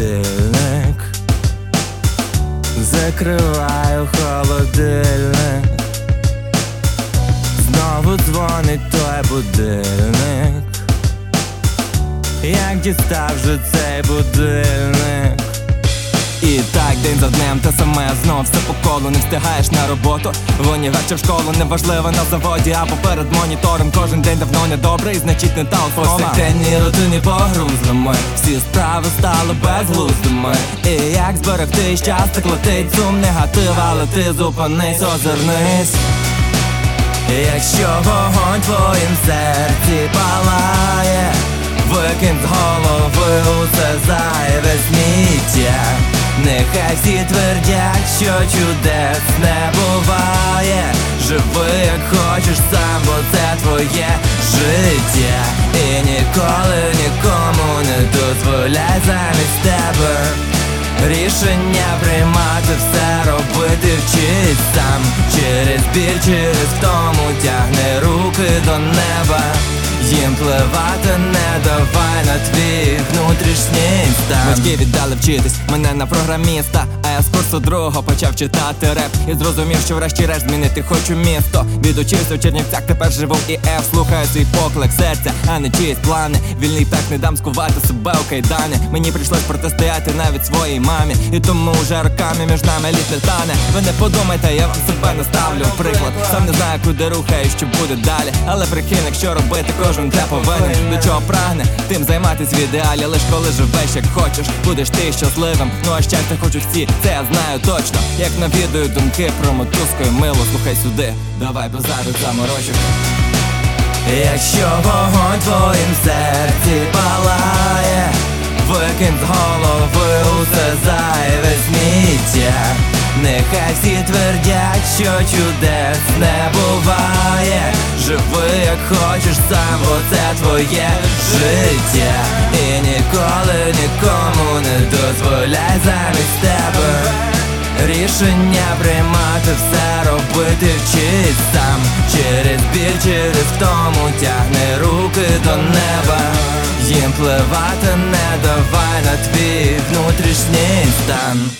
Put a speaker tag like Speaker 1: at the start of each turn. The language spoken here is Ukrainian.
Speaker 1: будильник, закриваю холодильник, знову дзвонить той будильник, як дістав же цей будильник. І так день за днем, те саме знов. Все по колу, не встигаєш на роботу. В універ в школу, неважливо на заводі, або перед монітором Кожен день давно недобрий, значить не та основа Повсякденні рутині погрузлими Всі справи стали безглуздими І як зберегти час, так летить сум негатив, але ти зупинись, озирнись. Якщо вогонь твоїм серці палає, викинь з голови усе зайве сміття. Нехай всі твердять, що чудес не буває. Живи як хочеш сам, бо це твоє життя. І ніколи нікому не дозволяй замість тебе. Рішення приймати все робити вчись сам Через біль, через втому тягне руки до неба Їм пливати не давай на твій внутрішній стан. Батьки віддали вчитись мене на програміста А я з курсу другого почав читати реп. І зрозумів, що врешті-решт змінити хочу місто. Відучився в Чернівцях, тепер живу в ІФ Слухаю свій поклик серця, а не чиїсь плани. Вільний так не дам скувати себе у кайдані Мені прийшлось протистояти навіть своїй мамі. І тому вже роками між нами літ не тане. Ви не подумайте, я вам себе не ставлю приклад Сам не знаю, куди рухаю, що буде далі. Але прикинь, якщо робити кожен те повинен. До чого прагне, тим займатись в ідеалі Лиш коли живеш як хочеш, будеш ти щасливим. Ну а щастя хочуть всі, це я знаю точно. Як навідую думки про мотузку і мило Слухай сюди, давай базару заморочок Якщо вогонь твоїм серці палає, викинь з голови усе зайве сміття. Нехай всі твердять, що чудес не буває. Живи як хочеш сам, бо це твоє життя. І ніколи нікому не дозволяй замість тебе. Рішення приймати все робити вчись сам Через біль, через втому тягне руки до неба Їм пливати не давай на твій внутрішній стан